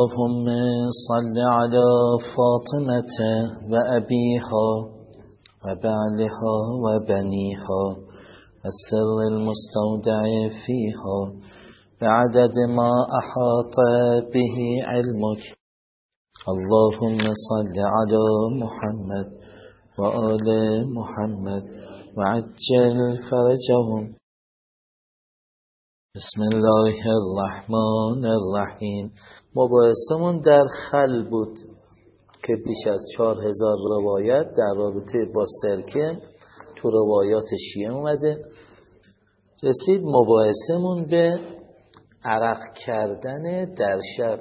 اللهم صل على فاطمة وأبيها وبعلها وبنيها السر المستودع فيها بعدد ما أحاط به علمك. اللهم صل على محمد وآل محمد وعجل فرجهم بسم الله الرحمن الرحیم مباحثمون در خل بود که بیش از چهار هزار روایت در رابطه با سرکه تو روایات شیعه اومده. رسید مباحثمون به عرق کردن در شب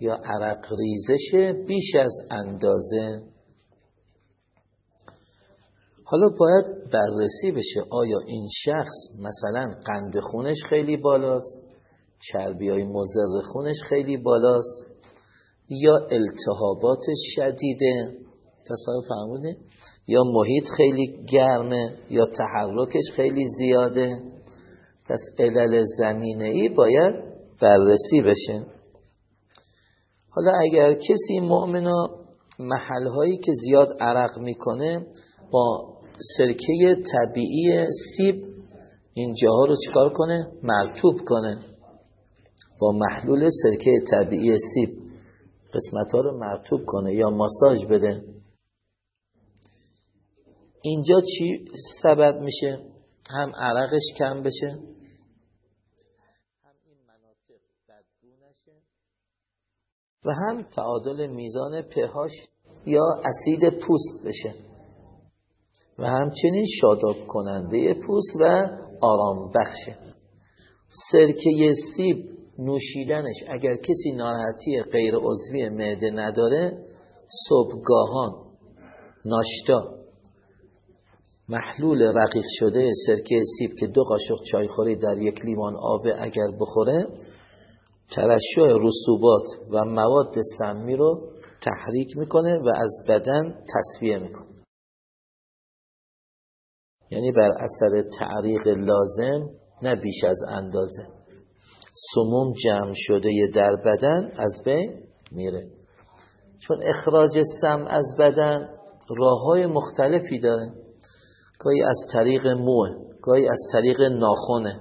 یا عرق ریزش بیش از اندازه. حالا باید بررسی بشه آیا این شخص مثلا قند خونش خیلی بالاست؟ چربی های مزر خونش خیلی بالاست؟ یا التهابات شدیده؟ تصور فرموده؟ یا محیط خیلی گرمه؟ یا تحرکش خیلی زیاده؟ پس علل زمینه ای باید بررسی بشه. حالا اگر کسی مؤمنا محل که زیاد عرق می‌کنه با سرکه طبیعی سیب این جاها رو چکار کنه؟ مرتوب کنه با محلول سرکه طبیعی سیب قسمت ها رو مرتوب کنه یا ماساژ بده اینجا چی سبب میشه؟ هم عرقش کم بشه و هم تعادل میزان پهاش یا اسید پوست بشه و همچنین شاداب کننده پوست و آرام بخشه سرکه سیب نوشیدنش اگر کسی ناراحتی غیر عضوی معده نداره صبحگاهان ناشتا. محلول رقیق شده سرکه سیب که دو قاشق چایخوری در یک لیوان آب اگر بخوره ترشح رسوبات و مواد سمی رو تحریک می‌کنه و از بدن تصفیه می‌کنه. یعنی بر اثر تعریق لازم نه بیش از اندازه. سموم جمع شده در بدن از بین میره. چون اخراج سم از بدن راه های مختلفی داره. گاهی از طریق موه گاهی از طریق ناخونه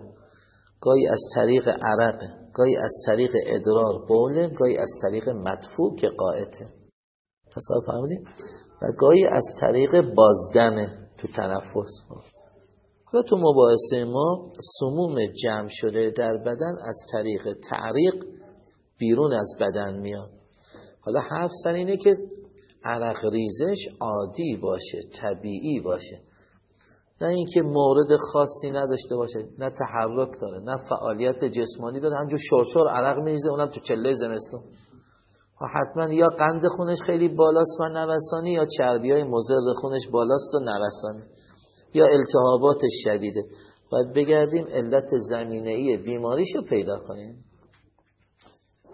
گاهی از طریق عرقه گاهی از طریق ادرار بوله گاهی از طریق مدفوع که قاعته تصاف فهمیدیم؟ و گاهی از طریق بازدمه تو تنفس حالا تو مباحثه ما سموم جمع شده در بدن از طریق تعریق بیرون از بدن میاد. حالا حرف سر اینه که عرق ریزش عادی باشه طبیعی باشه. نه اینکه مورد خاصی نداشته باشه نه تحرک داره نه فعالیت جسمانی داره. همجور شرشور عرق میریزه اونم تو چله زمستون. حتما یا قند خونش خیلی بالاست و نوسانی یا چربی های مزر خونش بالاست و نوسانی یا التهابات شدیده. باید بگردیم علت زمینه ای بیماریشو پیدا کنیم.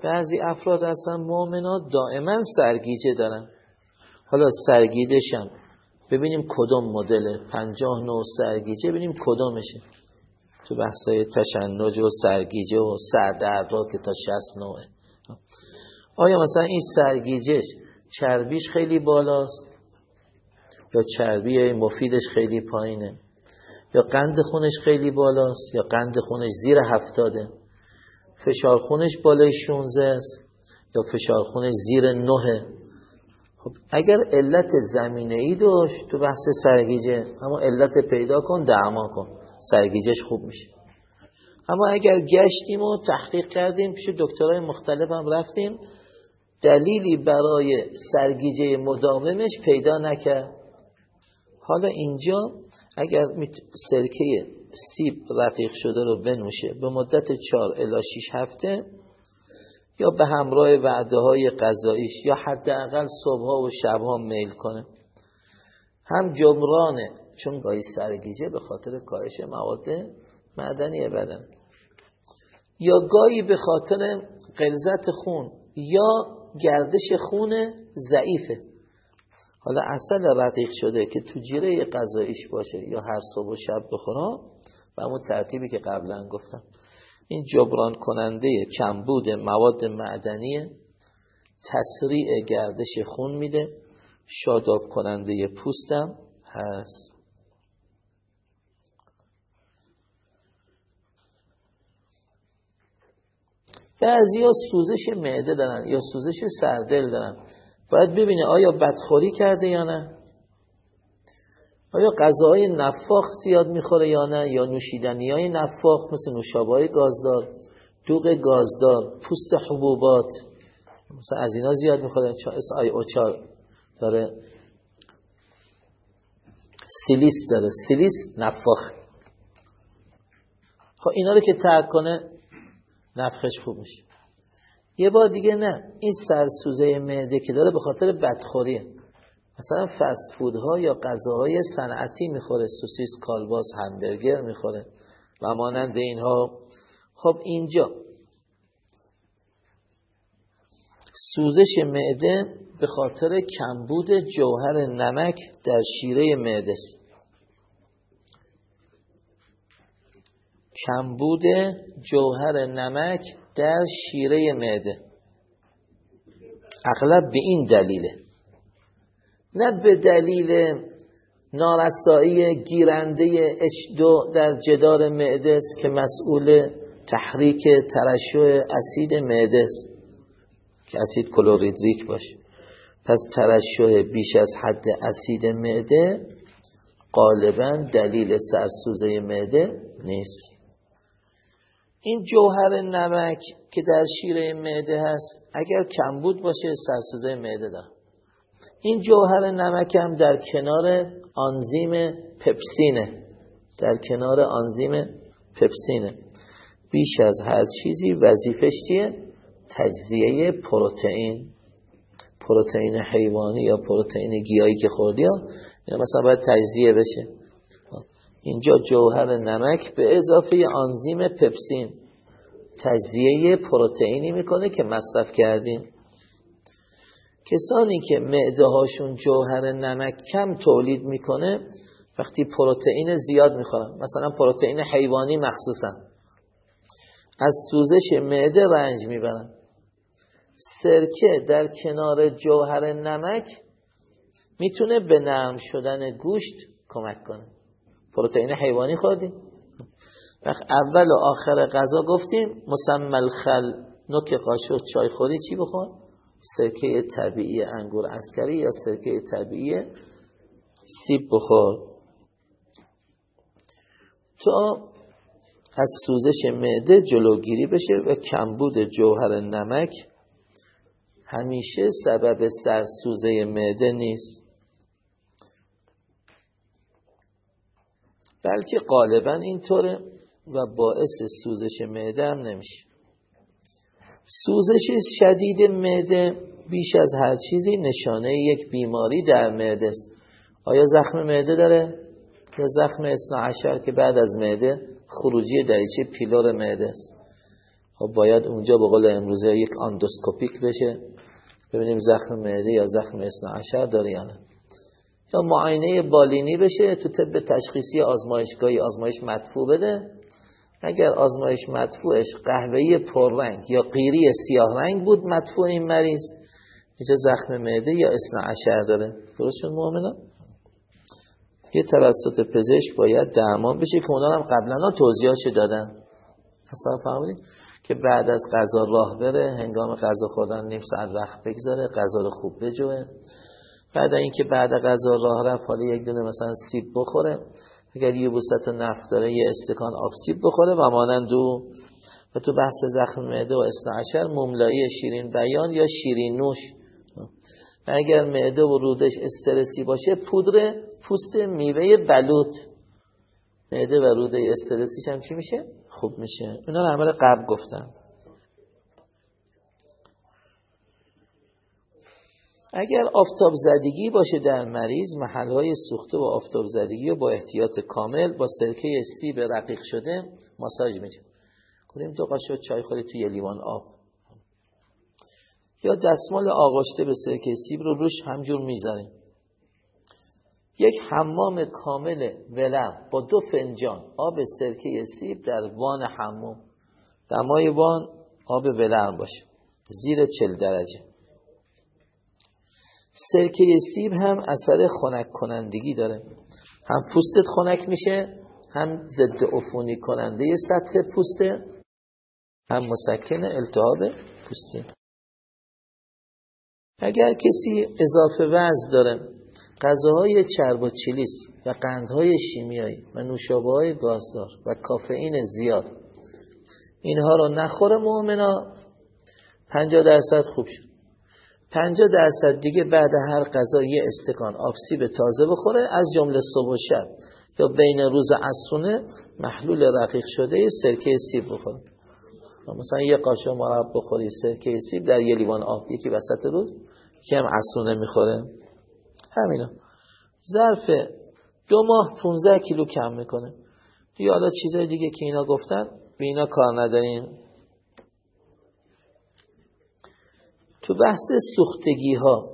بعضی افراد هستن مؤمنات دائما سرگیجه دارن. حالا سرگیجهشم. ببینیم کدوم مدل. پنجاه نوع سرگیجه ببینیم کدومشه تو بحثای تشنج و سرگیجه و سردردا که تا شست نوعه. آیا مثلا این سرگیجش چربیش خیلی بالاست؟ یا چربی مفیدش خیلی پایینه؟ یا قند خونش خیلی بالاست؟ یا قند خونش زیر هفتاده؟ فشار خونش بالای 16 است؟ یا فشار خونش زیر نهه؟ خب اگر علت زمینه ای داشت تو بحث سرگیجه اما علت پیدا کن درمان کن. سرگیجش خوب میشه. اما اگر گشتیم و تحقیق کردیم پیش دکترهای مختلف هم رفتیم دلیلی برای سرگیجه مداومش پیدا نکرد. حالا اینجا اگر سرکه سیب رقیق شده رو بنوشه به مدت چهار الی 6 هفته یا به همراه وعده های غذاییش یا حداقل صبحها و شبها میل کنه. هم جبرانه چون گاهی سرگیجه به خاطر کاهش مواد معدنی بدن یا گاهی به خاطر قلزت خون یا گردش خون ضعیفه. حالا اصل رقیق شده که تو جیره غذاییش باشه یا هر صبح و شب بخورم و همون ترتیبی که قبلا گفتم. این جبران کننده کمبود مواد معدنی تسریع گردش خون میده. شاداب کننده پوستم هست. بعضی سوزش معده دارن یا سوزش سردل دارن. باید ببینه آیا بدخوری کرده یا نه. آیا غذاهای نفاخ زیاد می‌خوره یا نه یا نوشیدنی های نفاخ مثل نوشابه گازدار دوغ گازدار پوست حبوبات مثلا از اینا زیاد می‌خوره. چون SiO چار داره. سیلیس داره. سیلیس نفاخ. خب اینا رو که ترک کنه نفخش خوب میشه. یه بار دیگه نه این سرسوزه معده که داره به خاطر بدخوریه مثلا فست فودها یا غذاهای صنعتی می‌خوره سوسیس کالباس همبرگر می‌خوره و مانند اینها. خب اینجا. سوزش معده به خاطر کمبود جوهر نمک در شیره معده است. کمبود جوهر نمک در شیره معده. اغلب به این دلیله. نه به دلیل نارسایی گیرنده دو در جدار معده است که مسئول تحریک ترشح اسید معده است. که اسید کلوریدریک باشه. پس ترشح بیش از حد اسید معده غالبا دلیل سرسوزه معده نیست. این جوهر نمک که در شیره معده هست اگر کمبود باشه سرسوزه معده داره این جوهر نمک هم در کنار آنزیم پپسینه. در کنار آنزیم پپسینه. بیش از هر چیزی وظیفش چیه؟ تجزیه پروتئین. پروتئین حیوانی یا پروتئین گیاهی که خوردی ها؟ مثلا باید تجزیه بشه. اینجا جوهر نمک به اضافه آنزیم پپسین تجزیه پروتئینی می‌کنه که مصرف کردین کسانی که معده هاشون جوهر نمک کم تولید می‌کنه وقتی پروتئین زیاد می‌خورن مثلا پروتئین حیوانی مخصوصا از سوزش معده رنج می‌برن. سرکه در کنار جوهر نمک می‌تونه به نرم شدن گوشت کمک کنه. پروتئین حیوانی خوردیم. وقت اول و آخر غذا گفتیم مسمل خل نوک قاشق چای خوری چی بخور؟ سرکه طبیعی انگور اسکری یا سرکه طبیعی سیب بخور. تا از سوزش معده جلوگیری بشه و کمبود جوهر نمک. همیشه سبب سرسوزه معده نیست. بلکه غالبا اینطوره و باعث سوزش معده هم نمیشه. سوزش شدید معده بیش از هر چیزی نشانه یک بیماری در معده است. آیا زخم معده داره؟ یا زخم اسنا عشر که بعد از معده خروجی دریچه پیلور معده است. خب باید اونجا به قول امروزه یک آندوسکوپیک بشه. ببینیم زخم معده یا زخم اسنا عشر داره یا نه. یا معاینه بالینی بشه تو طب تشخیصی آزمایشگاهی آزمایش مدفوع بده. اگر آزمایش مدفوعش قهوه‌ای پررنگ یا قیری سیاه رنگ بود مدفوع این مریض. اینجا زخم معده یا اسنا عشر داره. درست شد مؤمنان؟ یه توسط پزشک باید درمان بشه که اونا هم قبلا توضیحاشو دادن. اصلا فهمیدید که بعد از غذا راه بره هنگام غذا خوردن نیم ساعت وقت بگذاره غذا رو خوب بجوه. بعد اینکه بعد غذا راه رفت حالا یک دونه مثلا سیب بخوره. اگر یه بوست نفت داره یه استکان آب سیب بخوره و مانند او. و تو بحث زخم معده و اسنعشر مملایی شیرین بیان یا شیرین نوش. و اگر معده و رودش استرسی باشه پودر پوست میوه بلوط. معده و روده استرسیش هم چی میشه؟ خوب میشه. اینا رو عمل قبل گفتم. اگر آفتاب زدگی باشه در مریض محلهای سوخته و آفتاب زدگی و با احتیاط کامل با سرکه سیب رقیق شده ماساژ میده کنیم دو قاشق چای خوری توی لیوان آب. یا دستمال آغاشته به سرکه سیب رو روش همجور می‌ذاریم. یک حمام کامل ولم با دو فنجان آب سرکه سیب در وان حموم دمای وان آب ولرم باشه. زیر چل درجه. سرکه سیب هم اثر خنک کنندگی داره. هم پوستت خنک میشه هم ضد عفونی کننده سطح پوسته هم مسکن التهاب پوستی. اگر کسی اضافه وزن داره غذاهای چرب و چلیس و قندهای شیمیایی و نوشابه های گازدار و کافئین زیاد اینها رو نخوره مؤمنا 50 درصد خوب شد. 50 درصد دیگه بعد هر غذا یه استکان آب سیب تازه بخوره از جمله صبح و شب. یا بین روز عصرونه محلول رقیق شده سرکه سیب بخوره. مثلا یه قاشق مرب بخوری سرکه سیب در یه لیوان آب. یکی وسط روز که هم عصرونه می‌خوره. همینا. ظرف دو ماه 15 کیلو کم می‌کنه. دیگه حالا چیزای دیگه که اینا گفتن به اینا کار نداریم. تو بحث سوختگی ها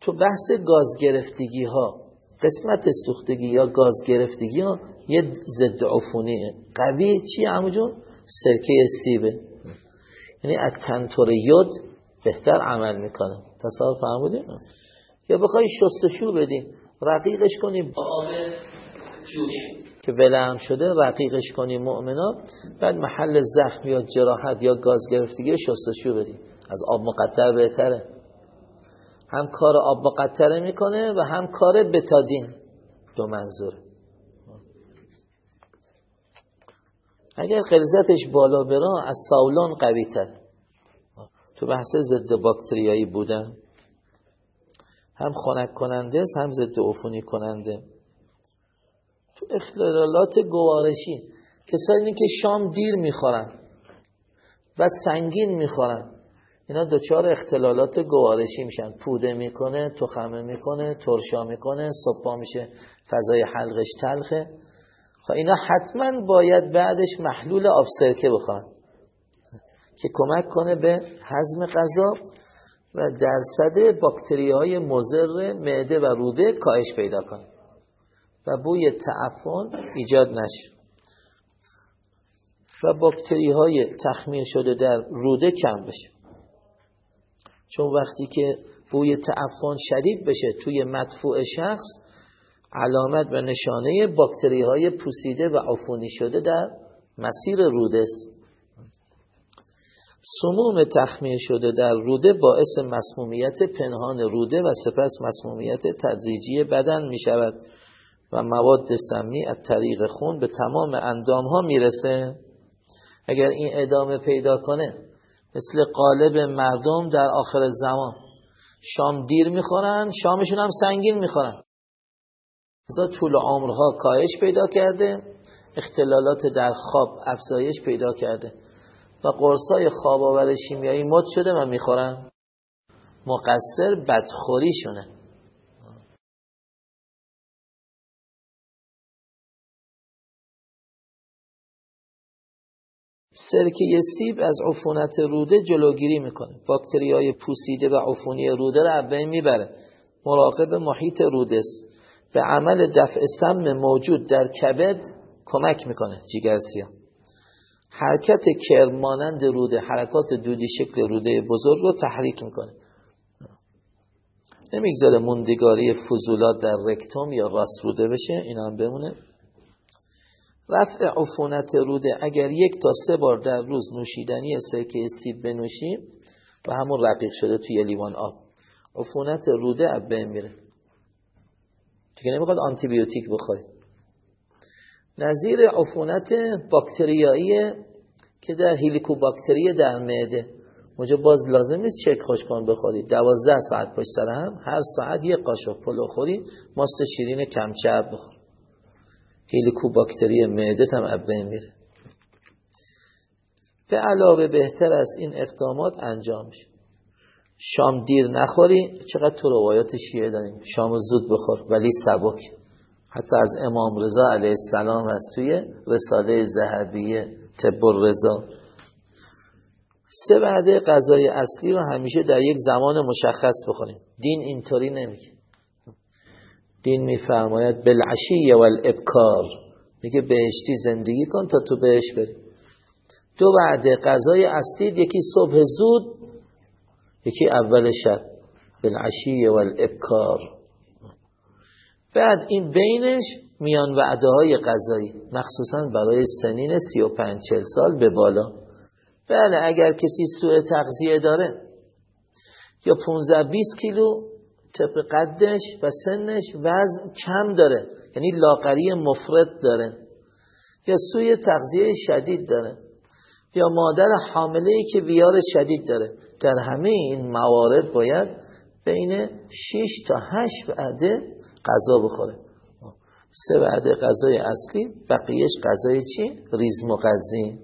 تو بحث گاز گرفتگی ها قسمت سوختگی یا گاز گرفتگی ها یه ضد عفونیه. قوی چی جون؟ سرکه سیبه. یعنی از تنتور یود بهتر عمل می‌کنه. تصور فهمودیم یا بخوای شستشو بدی رقیقش کنی با آب جوش. که ولعم شده رقیقش کنی مؤمنا بعد محل زخم یا جراحت یا گاز گرفتگی شستشو بدی. از آب مقطر بهتره. هم کار آب مقطره می‌کنه و هم کار بتادین. دو منظور. اگر غلظتش بالا برا از ساولان قوی تر تو بحث ضد باکتریایی بودن هم خنک کننده هم ضد عفونی کننده. تو اختلالات گوارشی کسانی که شام دیر می‌خورن و سنگین می‌خورن اینا دچار اختلالات گوارشی میشن. پوده می‌کنه تخمه می‌کنه ترشا می‌کنه صبح میشه فضای حلقش تلخه. خب اینا حتما باید بعدش محلول آب سرکه بخورن که کمک کنه به هضم غذا و درصد باکتری های مزر معده و روده کاهش پیدا کنه. و بوی تعفن ایجاد نشه. و باکتری های تخمیر شده در روده کم بشه. چون وقتی که بوی تعفن شدید بشه توی مدفوع شخص علامت و نشانه باکتری های پوسیده و عفونی شده در مسیر روده است. سموم تخمیه شده در روده باعث مسمومیت پنهان روده و سپس مسمومیت تدریجی بدن می شود و مواد سمی از طریق خون به تمام اندام ها می‌رسه. اگر این ادامه پیدا کنه مثل قالب مردم در آخر زمان شام دیر می‌خورن شامشون هم سنگین می‌خورن. ازا طول عمرها کاهش پیدا کرده اختلالات در خواب افزایش پیدا کرده و قرصای خواب آور شیمیایی مد شده و می‌خورن. مقصر بدخوریشونه. سرکه سیب از عفونت روده جلوگیری می‌کنه. باکتری های پوسیده و عفونی روده رو بین می‌بره. مراقب محیط روده است. به عمل دفع سم موجود در کبد کمک می‌کنه. جیگر حرکت کرم مانند روده حرکات دودی شکل روده بزرگ رو تحریک می‌کنه. نمی‌گذاره موندگاری فضولات در رکتوم یا راست روده بشه اینا هم بمونه. رفع عفونت روده اگر یک تا سه بار در روز نوشیدنی سرکه سیب بنوشیم و همون رقیق شده توی لیوان آب. عفونت روده اب بین میره. که نمی‌خواد آنتی بیوتیک بخوری نظیر عفونت باکتریایی که در هیلیکوباکتری در معده. اونجا باز لازم نیست چک خوشکان بخوری. دوازده ساعت پشت سر هم هر ساعت یه قاشق پلو خوری ماست شیرین کمچرب بخور. هیلیکوباکتری معده هم ابین میره. به علاوه بهتر از این اقدامات انجام میشه. شام دیر نخوری چقدر تو روایات شیعه داریم. شام زود بخور ولی سبک. حتی از امام رضا علیه السلام هست توی رساله زهبیه طب رضا سه وعده غذای اصلی رو همیشه در یک زمان مشخص بخوریم. دین اینطوری نمیگه. دین میفرماید بالعشی و الابکار. میگه بهشتی زندگی کن تا تو بهش بری. دو وعده غذای اصلی یکی صبح زود یکی اول شب. بالعشی و الابکار. بعد این بینش میان وعده های غذایی مخصوصا برای سنین سی و پنج سال به بالا. بله اگر کسی سوء تغذیه داره یا 15 20 کیلو طبق قدش و سنش وزن کم داره. یعنی لاغری مفرد داره. یا سوی تغذیه شدید داره. یا مادر حامله که ویار شدید داره. در همه این موارد باید بین 6 تا 8 وعده غذا بخوره. سه وعده غذای اصلی بقیهش غذای چی؟ ریز مغذی.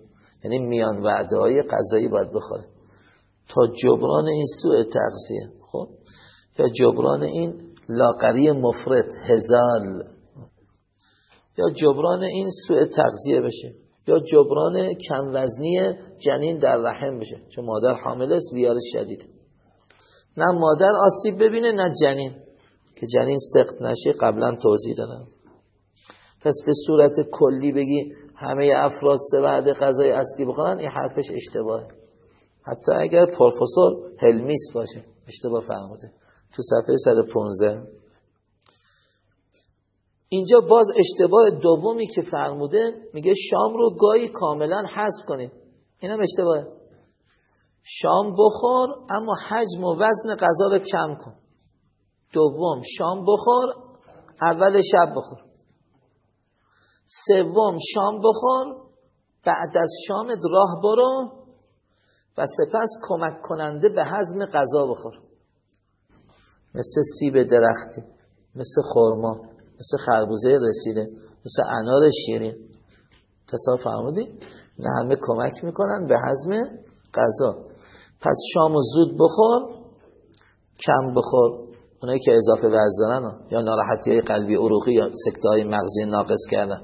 یعنی میان وعده های غذایی باید بخوره. تا جبران این سوء تغذیه. خب؟ یا جبران این لاغری مفرد هزال. یا جبران این سوء تغذیه بشه. یا جبران کم وزنی جنین در رحم بشه. چون مادر حامل است بیار شدید. نه مادر آسیب ببینه نه جنین. که جنین سخت نشه قبلا توضیح دادم. پس به صورت کلی بگی همه افراد سه بعد غذای اصلی بخورن این حرفش اشتباهه. حتی اگر پروفسور هلمیس باشه. اشتباه فرموده تو صفحه 115 اینجا باز اشتباه دومی که فرموده میگه شام رو گاهی کاملا حذف کنید. اینم اشتباهه. شام بخور اما حجم و وزن غذا رو کم کن. دوم شام بخور اول شب بخور. سوم شام بخور بعد از شام راه برو و سپس کمک کننده به هضم غذا بخور. مثل سیب درختی مثل خرما مثل خربوزه رسیده مثل انار شیرین. تصاف فرمودی؟ نه همه کمک می‌کنن به هضم غذا. پس شام و زود بخور کم بخور. اونایی که اضافه وزن دارن یا ناراحتی قلبی عروقی یا سکته های مغزی ناقص کردن.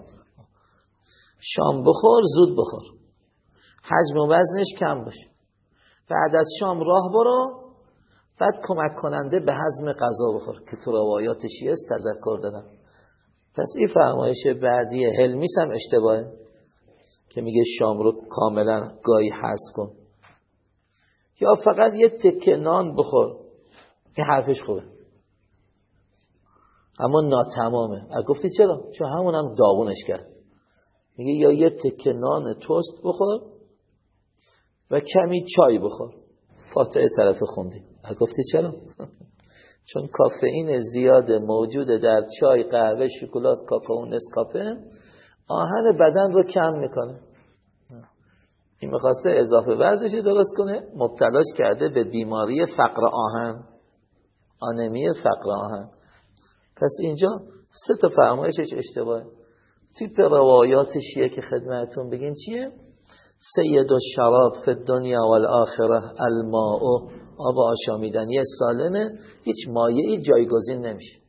شام بخور زود بخور. حجم و وزنش کم باشه. بعد از شام راه برو. بعد کمک کننده به هضم غذا بخور که تو روایات شیعه است تذکر دادم. پس این فرمایش بعدی هلمیس هم اشتباهه که میگه شام رو کاملا گاهی حذف کن. یا فقط یه تکه نان بخور. این حرفش خوبه. اما ناتمامه. گفتی چرا؟ چون همون هم داغونش کرد. میگه یا یه تکه نان توست بخور و کمی چای بخور. فاتحه طرف خوندی. گفتی چرا؟ چون کافئین زیاد موجود در چای قهوه شکلات کاکائو نسکافه آهن بدن رو کم می‌کنه. این می‌خواسته اضافه ورزشی درست کنه مبتلاش کرده به بیماری فقر آهن. آنمی فقر آهن. پس اینجا سه تا فرمایشش اشتباهه تیپ روایات شیعه که خدمتون بگیم چیه؟ سید و شراب فی و الاخره الماء. آب آشامیدنی سالمه هیچ مایعی جایگزین نمیشه.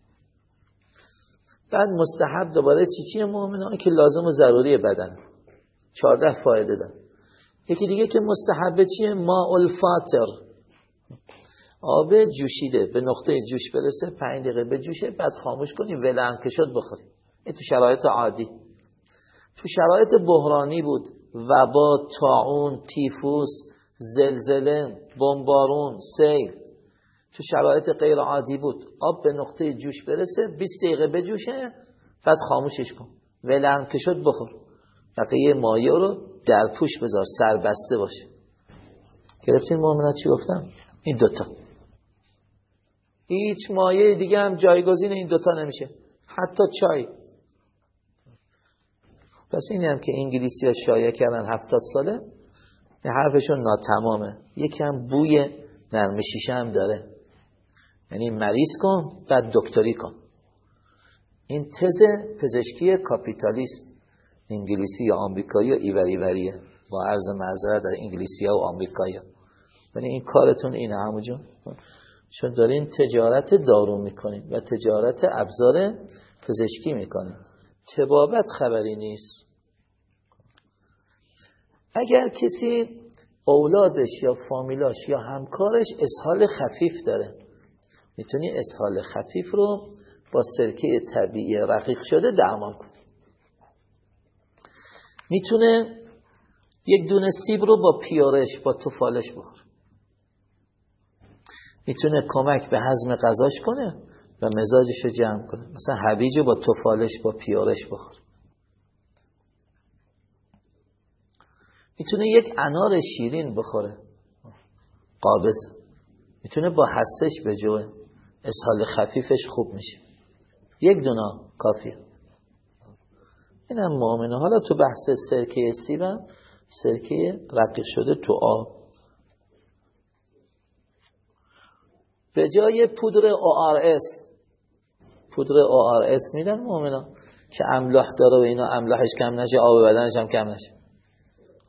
بعد مستحب دوباره چی چیه مؤمنان که لازم و ضروری بدن. چارده فایده دارن. یکی دیگه که مستحب چیه؟ ما الفاتر آب جوشیده. به نقطه جوش برسه پنج دقیقه به جوشه بعد خاموش کنی ولن که شد بخوری. این تو شرایط عادی. تو شرایط بحرانی بود. وبا تاعون تیفوس زلزله بمبارون سیل. تو شرایط غیر عادی بود. آب به نقطه جوش برسه 20 دقیقه بجوشه بعد خاموشش کن. ولن که شد بخور. بقیه مایه رو در پوش بذار سر بسته باشه. گرفتین مؤمنات چی گفتم این دوتا. هیچ مایه دیگه هم جایگزین این دوتا نمیشه. حتی چای. پس اینی هم که انگلیسی ها شایع کردن هفتاد ساله. این حرفشون ناتمامه. یکم بوی نرم شیشه هم داره. یعنی مریض کن بعد دکتری کن. این تز پزشکی کاپیتالیسم انگلیسی یا آمریکایی یا ایوریوریه با عرض معذرت در انگلیسی ها و آمریکایی یعنی این کارتون اینه همونجون چون دارین تجارت دارو می‌کنین و تجارت ابزار پزشکی می‌کنین. تبابت خبری نیست. اگر کسی اولادش یا فامیلاش یا همکارش اسهال خفیف داره می‌تونی اسهال خفیف رو با سرکه طبیعی رقیق شده درمان کنی می‌تونه یک دونه سیب رو با پیارش با توفالش بخور. می‌تونه کمک به هضم غذاش کنه و مزاجش رو جمع کنه. مثلا هویج با توفالش با پیارش بخور. می‌تونه یک انار شیرین بخوره. قابض. می‌تونه با حسش به جوه اسحال خفیفش خوب میشه. یک دونا کافیه. این هم مؤمنه. حالا تو بحث سرکه سیبم سرکه رقیق شده تو آب. به جای پودر ORS پودر ORS میدن مؤمنا که املاح داره و اینا املاحش کم نشه آب بدنش هم کم نشه.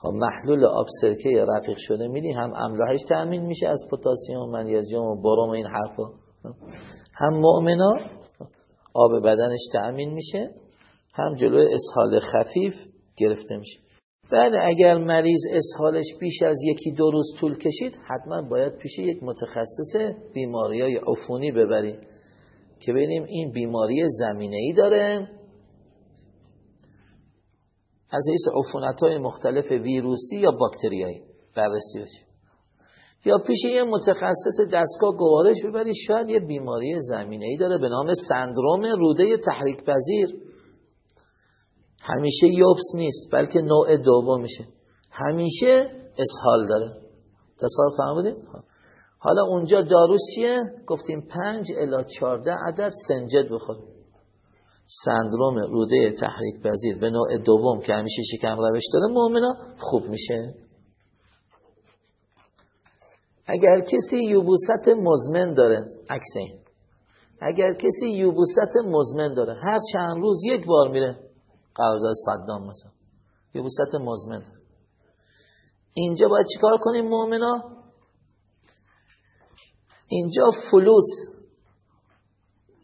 خب محلول آب سرکه رقیق شده میدی هم املاحش تأمین میشه از پتاسیم و منیزیم و بروم این حرفا. هم مؤمنا آب بدنش تأمین میشه هم جلوی اسهال خفیف گرفته میشه. بله اگر مریض اسهالش بیش از یکی دو روز طول کشید حتما باید پیش یک متخصص بیماری های عفونی ببرید که ببینیم این بیماری زمینه ای داره از حیث عفونت های مختلف ویروسی یا باکتریایی. بررسی بشه. یا پیش یه متخصص دستگاه گوارش ببرید شاید یه بیماری زمینه ای داره به نام سندروم روده تحریک پذیر همیشه یوبس نیست بلکه نوع دوم میشه. همیشه اسهال داره. تصور فهمیدین حالا اونجا داروش چیه؟ گفتیم پنج الی چارده عدد سنجد بخور سندروم روده تحریک پذیر به نوع دوم که همیشه شکم روش داره مؤمنا خوب میشه. اگر کسی یوبوست مزمن داره عکس این. اگر کسی یوبوست مزمن داره هر چند روز یک بار میره قرارداد صدام مثلا. یوبوست مزمن اینجا باید چیکار کنیم مؤمنا اینجا فلوس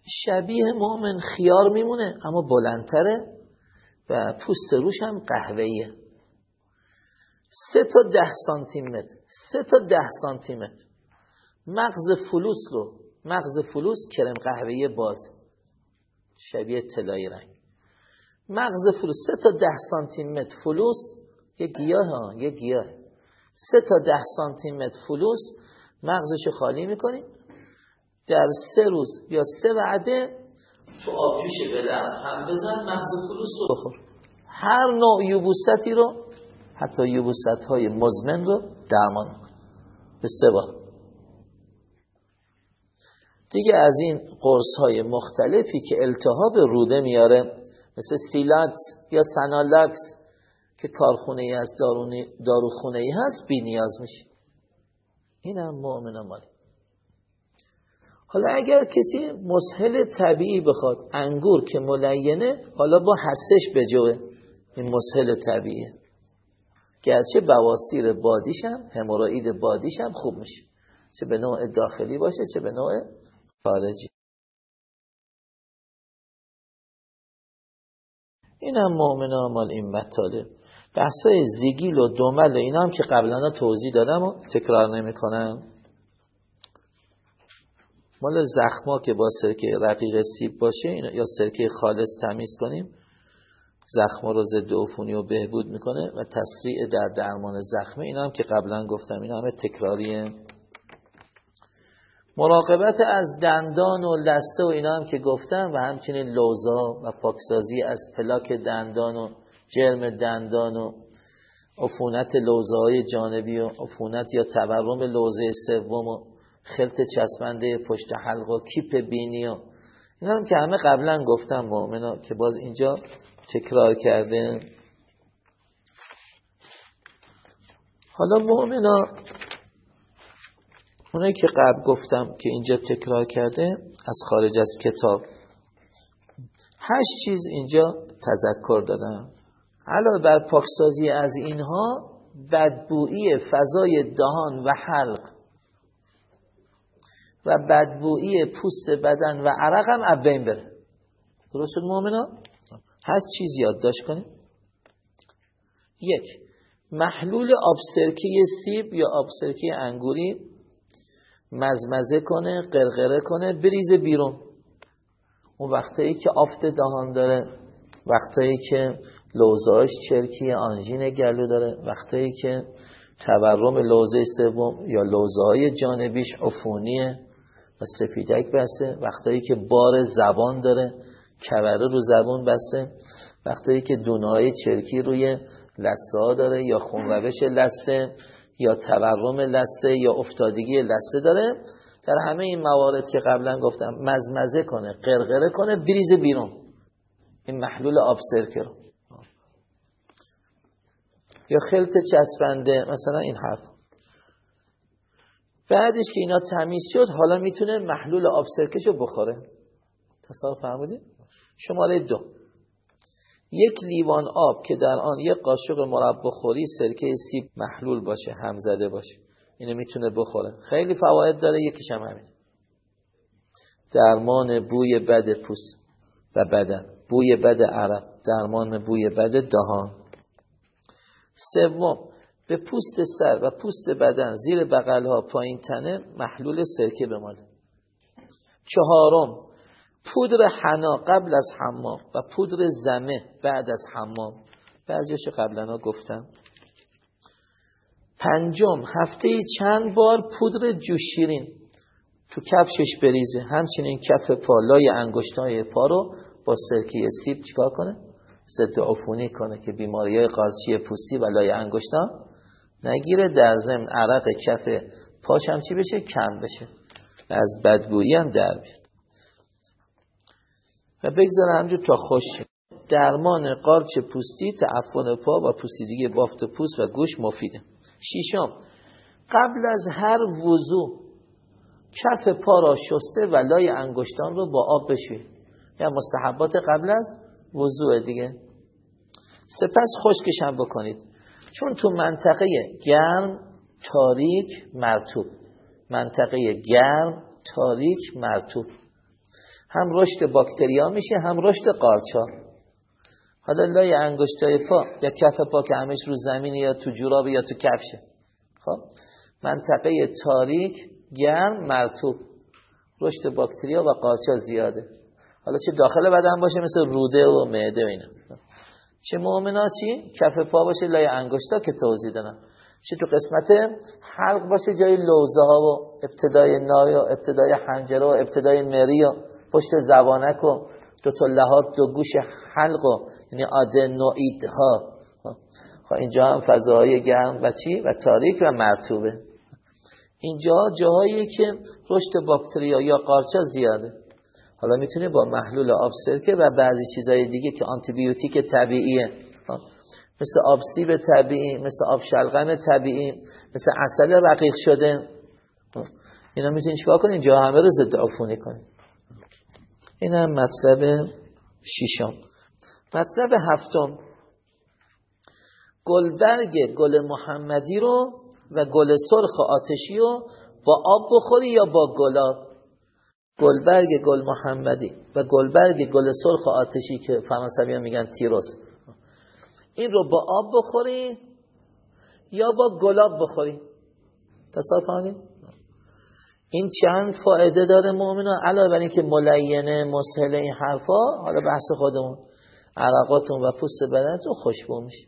شبیه مؤمن خیار میمونه اما بلندتره و پوست روش هم قهوهیه سه تا ده سانتی متر سه تا ده سانتی متر مغز فلوس رو مغز فلوس کرم قهوه‌ای باز شبیه طلایی رنگ. مغز فلوس سه تا ده سانتی متر فلوس یه گیاهه یه گیاه. سه تا ده سانتی متر فلوس مغزش خالی می‌کنیم. در سه روز یا سه وعده تو آبجوش بدن. هم بزن مغز فلوس رو. بخور. هر نوع یبوستی رو حتی یبوست های مزمن رو درمان می‌کنه به سه بار. دیگه از این قرص های مختلفی که التهاب روده میاره مثل سیلاکس یا سنالاکس که کارخونه ای از داروخونه ای هست بی نیاز میشه این هم مؤمن مالی. حالا اگر کسی مسهل طبیعی بخواد انگور که ملینه حالا با حسش بجوه این مسهل طبیعیه. گرچه بواسیر بادیشم هموراید بادیشم خوب میشه. چه به نوع داخلی باشه چه به نوع خارجی. این هم مؤمن مال این مطالب. بحثای زیگیل و دومل و اینا هم که قبلا توضیح دادم و تکرار نمی کنم مال زخما که با سرکه رقیق سیب باشه یا سرکه خالص تمیز کنیم زخما رو ضد عفونی و بهبود می‌کنه و تسریع در درمان زخمه. اینا هم که قبلا گفتم اینا همه تکراریه. مراقبت از دندان و لسته و اینا هم که گفتم و همچنین لوزا و پاکسازی از پلاک دندان و جرم دندان و عفونت های جانبی و عفونت یا تورم لوزه سوم و خلط چسبنده پشت حلق و کیپ بینی و اینا هم که همه قبلا گفتم مؤمنا که باز اینجا تکرار کرده حالا مؤمنا اونایی که قبل گفتم که اینجا تکرار کرده از خارج از کتاب. هشت چیز اینجا تذکر دادم. علاوه بر پاکسازی از اینها بدبویی فضای دهان و حلق. و بدبویی پوست بدن و عرق هم از بین بره. درست شد مؤمنا هر چیز یادداشت کنیم؟ یک محلول آبسرکی سیب یا آبسرکی انگوری مزمزه کنه قرقره کنه بریزه بیرون. اون وقتایی که آفت دهان داره وقتایی که لوزهاش چرکی آنژین گلو داره وقتی که تورم لوزه سوم یا لوزه های جانبیش عفونیه. و سفیدک بسته. وقتی که بار زبان داره کبره رو زبان بسته. وقتی که دونه چرکی روی لسه ها داره یا خونروش لسه یا تورم لسه یا افتادگی لسه داره. در همه این موارد که قبلا گفتم مزمزه کنه قرقره کنه بریز بیرون. این محلول آب سرکه رو. یا خلط چسبنده مثلا این حرف. بعدش که اینا تمیز شد حالا می‌تونه محلول آب سرکش رو بخوره. تصور فهمیدید شماره دو. یک لیوان آب که در آن یک قاشق مربا خوری سرکه سیب محلول باشه همزده باشه. اینو می‌تونه بخوره. خیلی فواید داره یکیش هم همین. درمان بوی بد پوست و بدن. بوی بد عرق درمان بوی بد دهان. سوم. به پوست سر و پوست بدن زیر بغل پایین تنه محلول سرکه بماله. چهارم پودر حنا قبل از حمام و پودر زمه بعد از حمام. بعضیش قبلا گفتم. پنجم هفته چند بار پودر جوشیرین تو کفشش بریزه. همچنین کف پا لای انگشتای پا رو با سرکه سیب چیکار کنه؟ ضد عفونی کنه که بیماری های قارچی پوستی و لای انگشتان نگیره در ضمن عرق کف پاش هم چی بشه؟ کم بشه. از بدگویی هم در بیاد. و بگذاره همجور تا خوش درمان قارچ پوستی تعفن پا و پوسیدگی بافت پوست و گوش مفیده. شیشم قبل از هر وضوع کف پا را شسته و لای انگشتان رو با آب بشوی. یا مستحبات قبل از وضوع دیگه. سپس خشکش هم بکنید. چون تو منطقه گرم تاریک مرتوب منطقه گرم تاریک مرتوب هم رشد باکتریا میشه هم رشد قارچا. حالا لای انگشتای پا یا کف پا که همش رو زمینه یا تو جوراب یا تو کفشه. خب؟ منطقه تاریک گرم مرتوب رشد باکتریا و قارچا زیاده. حالا چه داخل بدن باشه مثل روده و معده و اینا. چه مؤمنا چی؟ کف پا باشه لای انگشتا که توضیح دادم چه تو قسمت حلق باشه جای لوزه ها و ابتدای نای و ابتدای حنجره و ابتدای مری و پشت زبانک و دو تا لحاظ دو گوش حلق و یعنی آدنوئید ها خب اینجا هم فضاهای گرم و چی؟ و تاریک و مرتوبه اینجا جاهایی که رشد باکتریا یا قارچا زیاده. حالا می‌تونه با محلول آب سرکه و بعضی چیزهای دیگه که آنتیبیوتیک طبیعیه. مثل آب سیب طبیعی مثل آب شلغم طبیعی مثل اصل رقیق شده. اینا می‌تونید چیکار کنید اینجا همه رو ضد عفونی کنید این هم مطلب شیشم مطلب هفتم. گلبرگ گل محمدی رو و گل سرخ آتشی رو با آب بخوری یا با گلاب؟ گلبرگ گل محمدی و گلبرگ گل سرخ آتشی که فرانسوی میگن تیروس. این رو با آب بخوری یا با گلاب بخوری؟ تصافانی این چند فایده داره مؤمنان علاوه بر اینکه ملینه مسهله این حرفا حالا بحث خودمون عرقاتون و پوست بدنتون خوشبو میشه.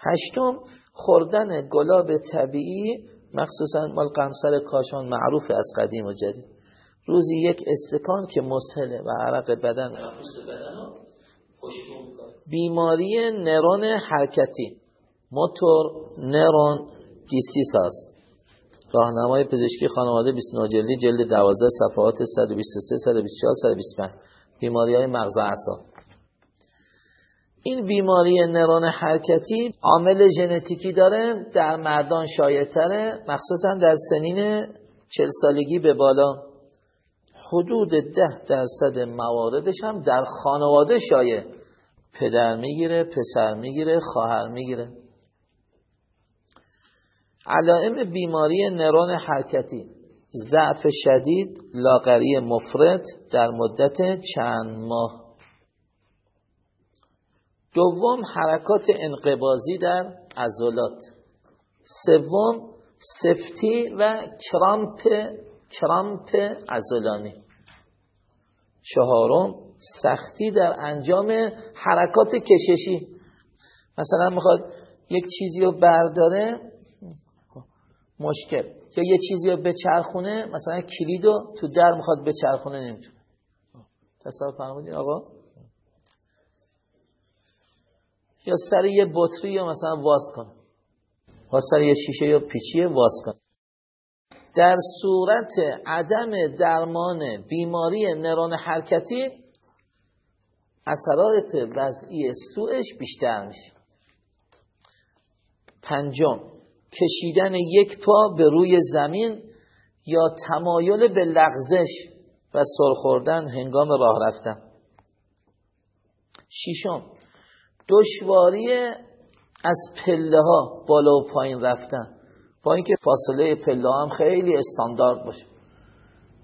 هشتم خوردن گلاب طبیعی مخصوصا مال قمصر کاشان معروف از قدیم و جدید. روزی یک استکان که مسهله و عرق بدن. بیماری نرون حرکتی. موتور نرون دیسیس هست راهنمای پزشکی خانواده 29 جلدی جلد 12 صفحات 123 124 125 بیماری های مغز اعصاب. این بیماری نرون حرکتی عامل ژنتیکی داره در مردان شایع‌تره مخصوصا در سنین 40 سالگی به بالا. حدود ده درصد مواردش هم در خانواده شایع. پدر می‌گیره پسر می‌گیره خواهر می‌گیره. علائم بیماری نرون حرکتی. ضعف شدید لاغری مفرد در مدت چند ماه. دوم حرکات انقبازی در عضلات. سوم سفتی و کرامپ کرامپ عضلانی چهارم سختی در انجام حرکات کششی. مثلا می‌خواد یک چیزی رو برداره مشکل. یا یه چیزی رو بچرخونه مثلا کلیدو تو در می‌خواد بچرخونه نمی‌تونه. تصور فرمودین آقا؟ یا سر یه بطری یا مثلا واز کنه. با سر یه شیشه یا پیچیه واز کنه. در صورت عدم درمان بیماری نرون حرکتی اثرات وضعی سوءش بیشتر میشه. پنجم کشیدن یک پا به روی زمین یا تمایل به لغزش و سرخوردن هنگام راه رفتن. ششم دشواری از پله ها بالا و پایین رفتن. با اینکه فاصله پله هم خیلی استاندارد باشه.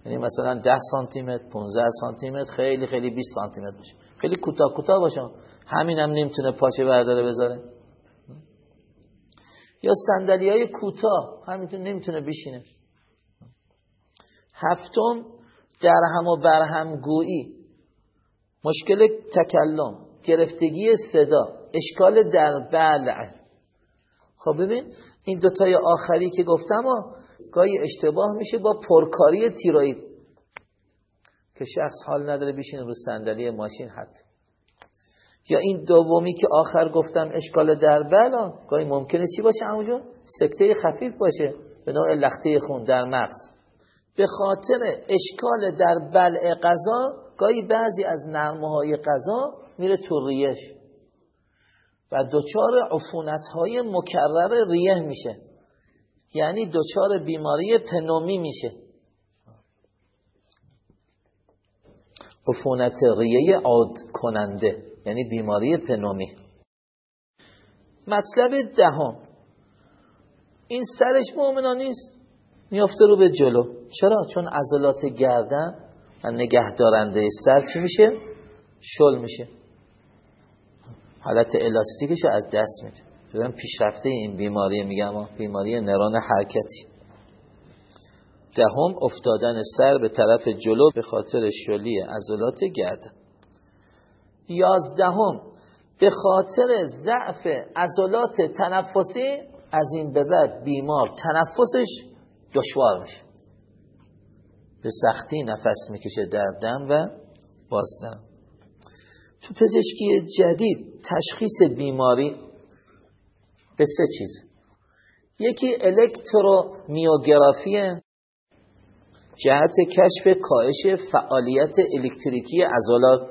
یعنی مثلا 10 سانتی متر 15 سانتی متر خیلی خیلی 20 سانتی متر باشه. خیلی کوتاه کوتاه باشه. همین هم نمی‌تونه پاچه برداره بذاره. یا صندلی های کوتاه همینطور نمی‌تونه بشینه. هفتم در هم و برهم گویی. مشکل تکلم گرفتگی صدا اشکال در بلع. خب ببین این دوتای آخری که گفتم گاهی اشتباه میشه با پرکاری تیروید که شخص حال نداره بشینه رو صندلی ماشین حتی یا این دومی که آخر گفتم اشکال در بلا گاهی ممکنه چی باشه همونجا سکته خفیف باشه به نوع لخته خون در مغز. به خاطر اشکال در بلع غذا گاهی بعضی از نرمه های غذا میره تو ریش. و دچار عفونت های مکرر ریه میشه. یعنی دچار بیماری پنومی میشه. عفونت ریه عاد کننده یعنی بیماری پنومی. مطلب دهم. این سرش مؤمنا نیست. میافته رو به جلو. چرا؟ چون عضلات گردن و نگهدارنده سر چی میشه؟ شل میشه. حالت الاستیکش از دست میده. شدن پیشرفته این بیماری میگم بیماری نران حرکتی. دهم افتادن سر به طرف جلو به خاطر شلی عضلات گردن یازدهم به خاطر ضعف عضلات تنفسی از این به بعد بیمار تنفسش دشوار میشه. به سختی نفس می‌کشه در دم و بازدم. تو پزشکی جدید تشخیص بیماری به سه چیز. یکی الکترومیوگرافی جهت کشف کاهش فعالیت الکتریکی عضلات.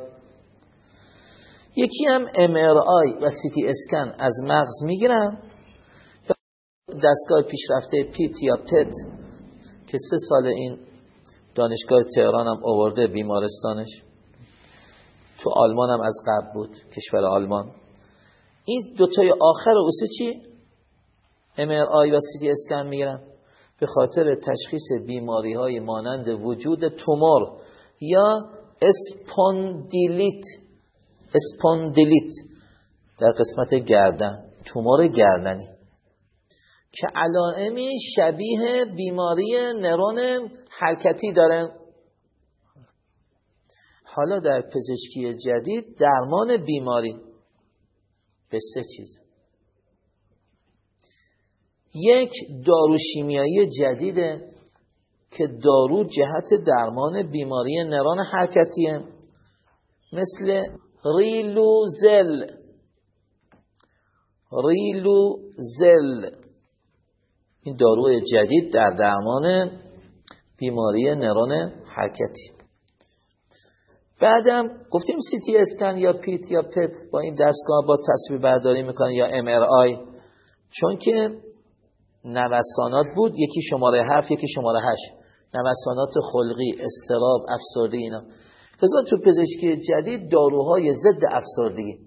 یکی هم MRI و CT اسکن از مغز می‌گیرن. دستگاه پیشرفته پیت یا پت که سه سال این دانشگاه تهران هم آورده بیمارستانش. تو آلمان هم از قبل بود کشور آلمان. این دوتای آخر واسه چی؟ MRI و CT اسکن می‌گیرن. به خاطر تشخیص بیماری های مانند وجود تومور یا اسپاندیلیت اسپاندیلیت در قسمت گردن تومور گردنی. که علائمی شبیه بیماری نرون حرکتی داره. حالا در پزشکی جدید درمان بیماری. به سه چیز. یک دارو شیمیایی جدیده که دارو جهت درمان بیماری نران حرکتیه. مثل ریلوزل. ریلوزل. این داروی جدید در درمان بیماری نرون حرکتی. بعدم گفتیم سی تی اسکن یا پیت یا پت با این دستگاه با تصویر برداری می‌کنن یا ام آی چون که نوسانات بود یکی شماره هفت یکی شماره هشت. نوسانات خلقی استراب افسردگی اینا. لذا تو پزشکی جدید داروهای ضد افسردگی.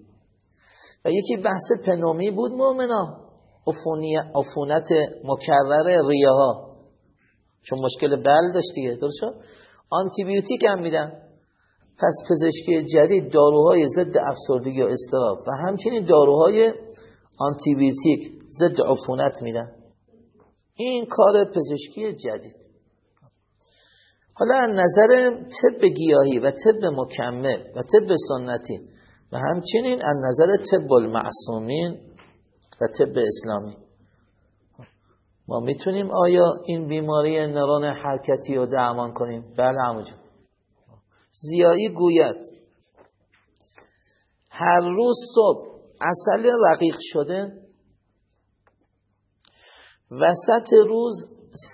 و یکی بحث پنومی بود مؤمنا عفونت مکرر ریه ها چون مشکل بل داشت دیگه درست شد آنتی بیوتیک هم میدن. پس پزشکی جدید داروهای ضد افسردگی و استراب و همچنین داروهای آنتی بیوتیک ضد عفونت میدن. این کار پزشکی جدید. حالا نظر طب گیاهی و طب مکمل و طب سنتی و همچنین از نظر طب المعصومین و طب اسلامی. ما می‌تونیم آیا این بیماری نرون حرکتی رو درمان کنیم؟ بله همونجا زیایی گوید. هر روز صبح اصل رقیق شده وسط روز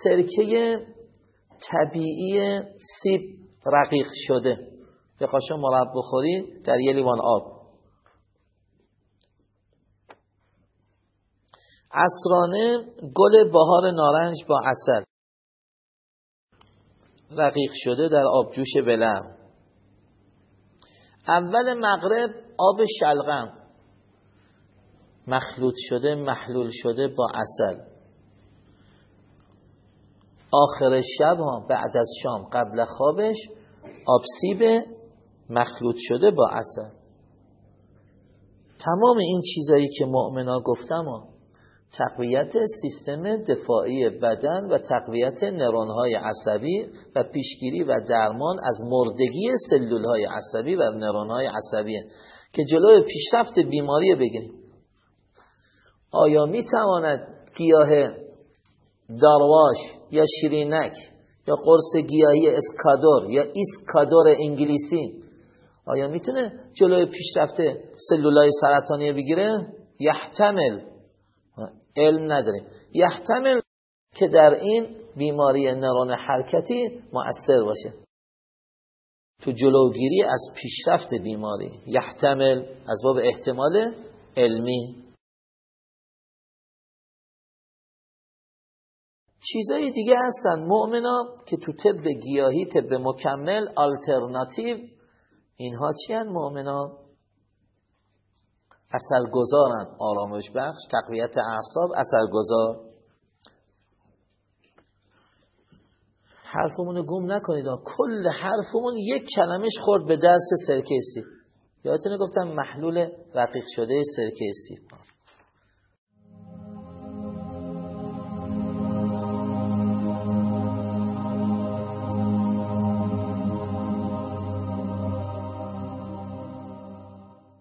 سرکه طبیعی سیب رقیق شده. به قاشق مرب بخوری در یه لیوان آب. عصرانه گل بهار نارنج با اصل رقیق شده در آبجوش بلم اول مغرب آب شلغم. مخلوط شده محلول شده با اصل آخر شب ها بعد از شام قبل خوابش آب سیب مخلوط شده با اصل تمام این چیزایی که مؤمنا گفتم ها تقویت سیستم دفاعی بدن و تقویت نرونهای عصبی و پیشگیری و درمان از مردگی سلولهای عصبی و نرونهای عصبی که جلوی پیشرفت بیماری بگیریم. آیا می تواند گیاه دارواش یا شیرینک یا قرص گیاهی اسکادور یا اسکادور انگلیسی آیا می‌تونه جلوی پیشرفت سلولای سرطانی بگیره؟ یحتمل. علم نداریم. یحتمل که در این بیماری نرون حرکتی مؤثر باشه. تو جلوگیری از پیشرفت بیماری یحتمل از باب احتمال علمی. چیزای دیگه هستن. مؤمنا که تو طب گیاهی طب مکمل آلترناتیو اینها چی هن مؤمنا اثر گذارن آرامش بخش تقویت اعصاب اثر گذار حرفمون گم نکنید کل حرفمون یک کلمش خورد به دست سرکه سیب یادتونه گفتم محلول رقیق شده سرکه سیب